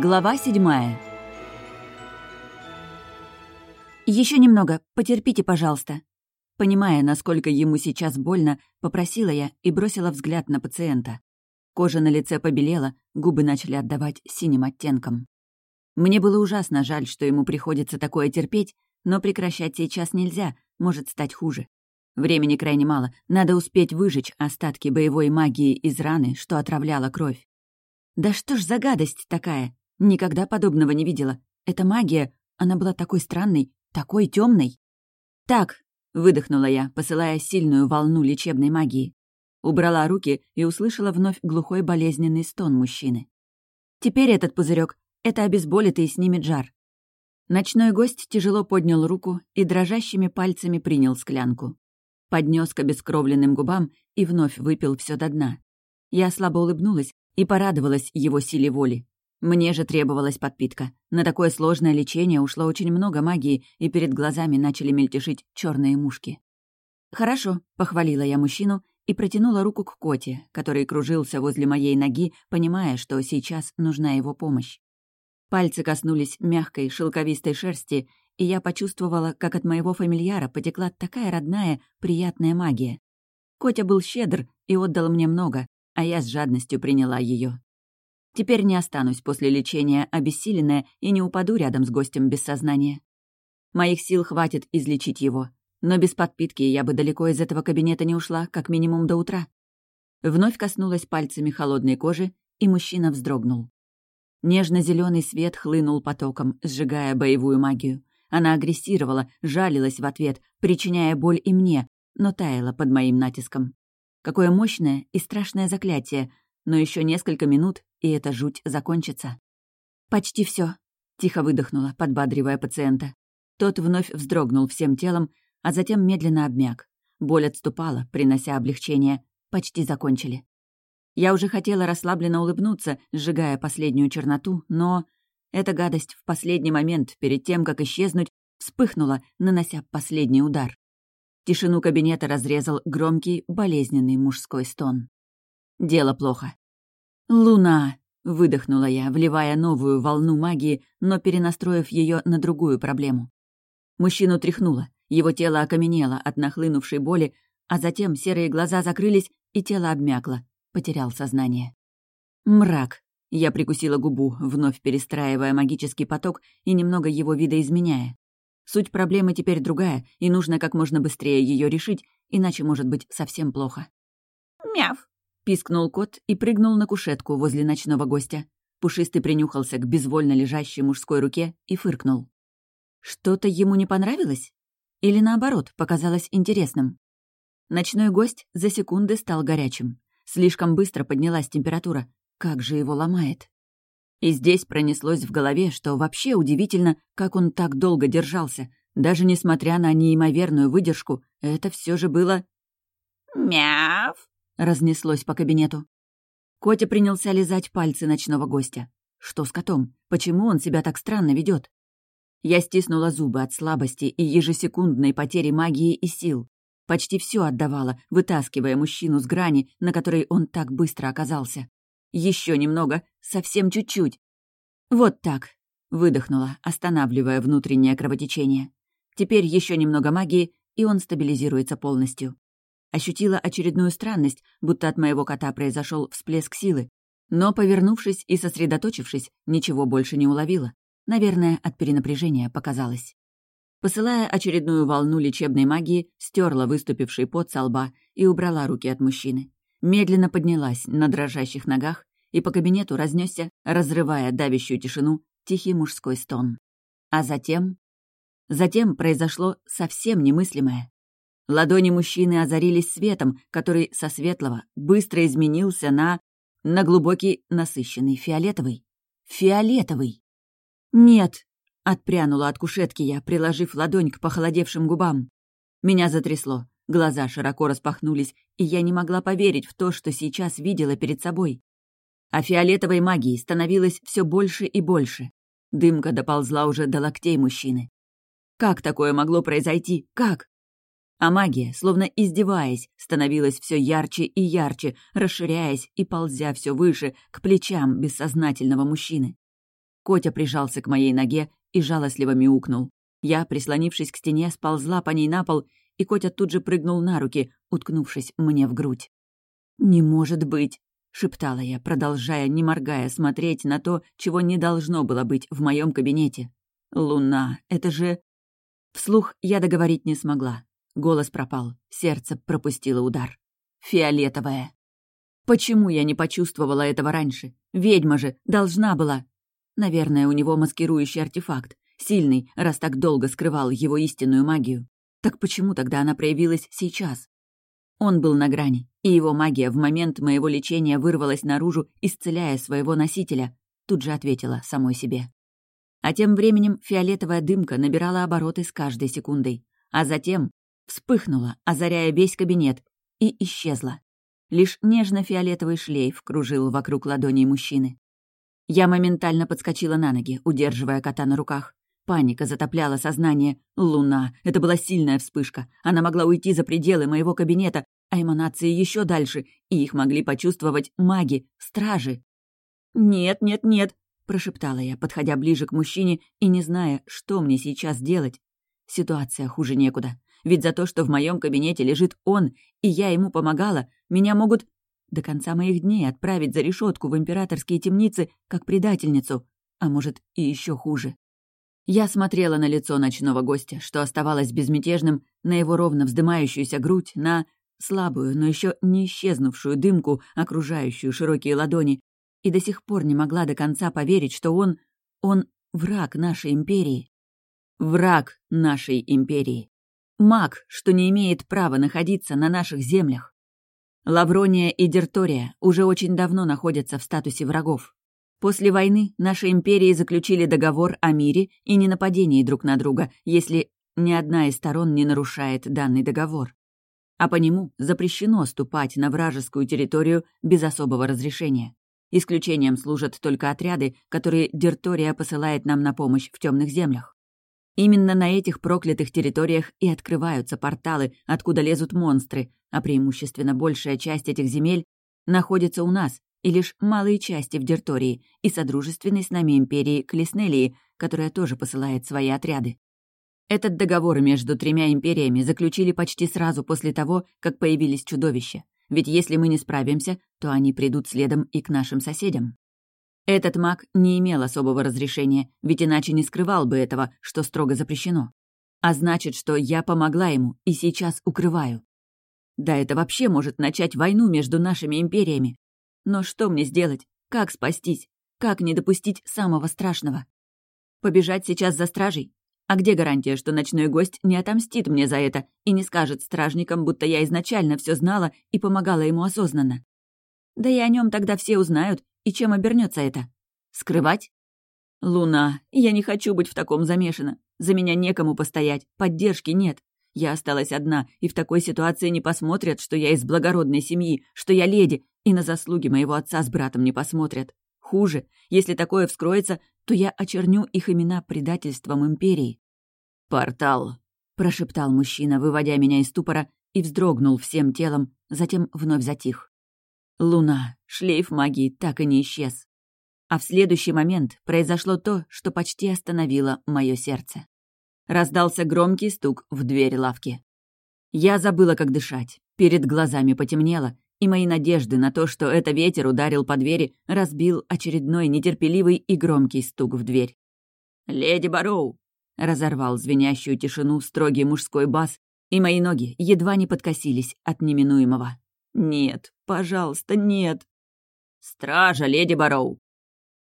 Глава седьмая. Еще немного, потерпите, пожалуйста». Понимая, насколько ему сейчас больно, попросила я и бросила взгляд на пациента. Кожа на лице побелела, губы начали отдавать синим оттенком. Мне было ужасно жаль, что ему приходится такое терпеть, но прекращать сейчас нельзя, может стать хуже. Времени крайне мало, надо успеть выжечь остатки боевой магии из раны, что отравляла кровь. Да что ж за гадость такая? Никогда подобного не видела. Эта магия, она была такой странной, такой темной. «Так», — выдохнула я, посылая сильную волну лечебной магии. Убрала руки и услышала вновь глухой болезненный стон мужчины. «Теперь этот пузырек, это обезболит и снимет жар». Ночной гость тяжело поднял руку и дрожащими пальцами принял склянку поднес к обескровленным губам и вновь выпил все до дна. Я слабо улыбнулась и порадовалась его силе воли. Мне же требовалась подпитка. На такое сложное лечение ушло очень много магии, и перед глазами начали мельтешить черные мушки. «Хорошо», — похвалила я мужчину и протянула руку к коте, который кружился возле моей ноги, понимая, что сейчас нужна его помощь. Пальцы коснулись мягкой шелковистой шерсти, и я почувствовала, как от моего фамильяра потекла такая родная, приятная магия. Котя был щедр и отдал мне много, а я с жадностью приняла ее. Теперь не останусь после лечения обессиленная и не упаду рядом с гостем без сознания. Моих сил хватит излечить его, но без подпитки я бы далеко из этого кабинета не ушла, как минимум до утра. Вновь коснулась пальцами холодной кожи, и мужчина вздрогнул. нежно зеленый свет хлынул потоком, сжигая боевую магию. Она агрессировала, жалилась в ответ, причиняя боль и мне, но таяла под моим натиском. Какое мощное и страшное заклятие, но еще несколько минут, и эта жуть закончится. «Почти все, тихо выдохнула, подбадривая пациента. Тот вновь вздрогнул всем телом, а затем медленно обмяк. Боль отступала, принося облегчение. Почти закончили. Я уже хотела расслабленно улыбнуться, сжигая последнюю черноту, но эта гадость в последний момент, перед тем, как исчезнуть, вспыхнула, нанося последний удар. Тишину кабинета разрезал громкий, болезненный мужской стон. Дело плохо. «Луна!» — выдохнула я, вливая новую волну магии, но перенастроив ее на другую проблему. Мужчину тряхнуло, его тело окаменело от нахлынувшей боли, а затем серые глаза закрылись, и тело обмякло, потерял сознание. Мрак. Я прикусила губу, вновь перестраивая магический поток и немного его видоизменяя. Суть проблемы теперь другая, и нужно как можно быстрее ее решить, иначе может быть совсем плохо. «Мяв!» — пискнул кот и прыгнул на кушетку возле ночного гостя. Пушистый принюхался к безвольно лежащей мужской руке и фыркнул. Что-то ему не понравилось? Или наоборот, показалось интересным? Ночной гость за секунды стал горячим. Слишком быстро поднялась температура, как же его ломает. И здесь пронеслось в голове, что вообще удивительно, как он так долго держался. Даже несмотря на неимоверную выдержку, это все же было... «Мяв!» — разнеслось по кабинету. Котя принялся лизать пальцы ночного гостя. Что с котом? Почему он себя так странно ведет? Я стиснула зубы от слабости и ежесекундной потери магии и сил. Почти все отдавала, вытаскивая мужчину с грани, на которой он так быстро оказался. Еще немного, совсем чуть-чуть. Вот так. Выдохнула, останавливая внутреннее кровотечение. Теперь еще немного магии, и он стабилизируется полностью. Ощутила очередную странность, будто от моего кота произошел всплеск силы. Но, повернувшись и сосредоточившись, ничего больше не уловила. Наверное, от перенапряжения показалось. Посылая очередную волну лечебной магии, стерла выступивший пот со лба и убрала руки от мужчины медленно поднялась на дрожащих ногах, и по кабинету разнесся, разрывая давящую тишину, тихий мужской стон. А затем... Затем произошло совсем немыслимое. Ладони мужчины озарились светом, который со светлого быстро изменился на... на глубокий, насыщенный фиолетовый. Фиолетовый! «Нет!» — отпрянула от кушетки я, приложив ладонь к похолодевшим губам. Меня затрясло. Глаза широко распахнулись, и я не могла поверить в то, что сейчас видела перед собой. А фиолетовой магии становилось все больше и больше. Дымка доползла уже до локтей мужчины. Как такое могло произойти? Как? А магия, словно издеваясь, становилась все ярче и ярче, расширяясь и ползя все выше к плечам бессознательного мужчины. Котя прижался к моей ноге и жалостливо мяукнул. Я, прислонившись к стене, сползла по ней на пол, и Котя тут же прыгнул на руки, уткнувшись мне в грудь. «Не может быть!» — шептала я, продолжая, не моргая, смотреть на то, чего не должно было быть в моем кабинете. «Луна, это же...» Вслух я договорить не смогла. Голос пропал, сердце пропустило удар. «Фиолетовая!» Почему я не почувствовала этого раньше? Ведьма же должна была. Наверное, у него маскирующий артефакт. Сильный, раз так долго скрывал его истинную магию. Так почему тогда она проявилась сейчас? Он был на грани, и его магия в момент моего лечения вырвалась наружу, исцеляя своего носителя. Тут же ответила самой себе. А тем временем фиолетовая дымка набирала обороты с каждой секундой. А затем вспыхнула, озаряя весь кабинет, и исчезла. Лишь нежно-фиолетовый шлейф кружил вокруг ладоней мужчины. Я моментально подскочила на ноги, удерживая кота на руках. Паника затопляла сознание. Луна. Это была сильная вспышка. Она могла уйти за пределы моего кабинета, а эманации еще дальше, и их могли почувствовать маги, стражи. «Нет, нет, нет», — прошептала я, подходя ближе к мужчине и не зная, что мне сейчас делать. Ситуация хуже некуда. Ведь за то, что в моем кабинете лежит он, и я ему помогала, меня могут до конца моих дней отправить за решетку в императорские темницы как предательницу, а может и еще хуже. Я смотрела на лицо ночного гостя, что оставалось безмятежным, на его ровно вздымающуюся грудь, на слабую, но еще не исчезнувшую дымку, окружающую широкие ладони, и до сих пор не могла до конца поверить, что он... он враг нашей империи. Враг нашей империи. Маг, что не имеет права находиться на наших землях. Лаврония и Дертория уже очень давно находятся в статусе врагов. После войны наши империи заключили договор о мире и ненападении друг на друга, если ни одна из сторон не нарушает данный договор. А по нему запрещено ступать на вражескую территорию без особого разрешения. Исключением служат только отряды, которые Дертория посылает нам на помощь в темных землях. Именно на этих проклятых территориях и открываются порталы, откуда лезут монстры, а преимущественно большая часть этих земель находится у нас, и лишь малые части в Дертории и содружественной с нами империи Клеснелии, которая тоже посылает свои отряды. Этот договор между тремя империями заключили почти сразу после того, как появились чудовища, ведь если мы не справимся, то они придут следом и к нашим соседям. Этот маг не имел особого разрешения, ведь иначе не скрывал бы этого, что строго запрещено. А значит, что я помогла ему и сейчас укрываю. Да это вообще может начать войну между нашими империями. Но что мне сделать? Как спастись? Как не допустить самого страшного? Побежать сейчас за стражей? А где гарантия, что ночной гость не отомстит мне за это и не скажет стражникам, будто я изначально все знала и помогала ему осознанно? Да и о нем тогда все узнают, и чем обернется это? Скрывать? Луна, я не хочу быть в таком замешана. За меня некому постоять, поддержки нет. Я осталась одна, и в такой ситуации не посмотрят, что я из благородной семьи, что я леди, и на заслуги моего отца с братом не посмотрят. Хуже, если такое вскроется, то я очерню их имена предательством империи. «Портал», — прошептал мужчина, выводя меня из ступора, и вздрогнул всем телом, затем вновь затих. Луна, шлейф магии так и не исчез. А в следующий момент произошло то, что почти остановило мое сердце. Раздался громкий стук в дверь лавки. Я забыла, как дышать. Перед глазами потемнело, и мои надежды на то, что это ветер ударил по двери, разбил очередной нетерпеливый и громкий стук в дверь. «Леди Бароу!» — разорвал звенящую тишину строгий мужской бас, и мои ноги едва не подкосились от неминуемого. «Нет, пожалуйста, нет!» «Стража, леди Бароу!»